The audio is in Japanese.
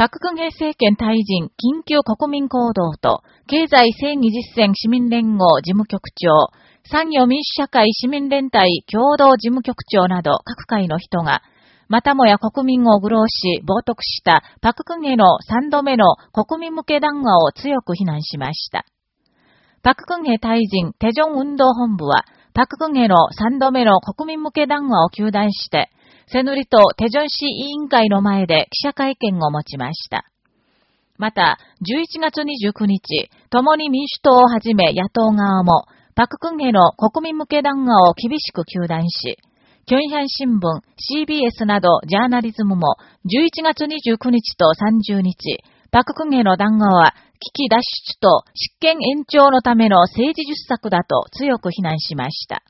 パククンヘ政権退陣緊急国民行動と経済正義実践市民連合事務局長、産業民主社会市民連帯共同事務局長など各界の人が、またもや国民を愚弄し、冒涜したパククンヘの3度目の国民向け談話を強く非難しました。パククンヘ退陣テジョン運動本部は、パククンヘの3度目の国民向け談話を求断して、セヌリとテジョン市委員会の前で記者会見を持ちました。また、11月29日、共に民主党をはじめ野党側も、パククンヘの国民向け談話を厳しく求断し、キョンヒャン新聞、CBS などジャーナリズムも11月29日と30日、パククンヘの談話は危機脱出と執権延長のための政治術策だと強く非難しました。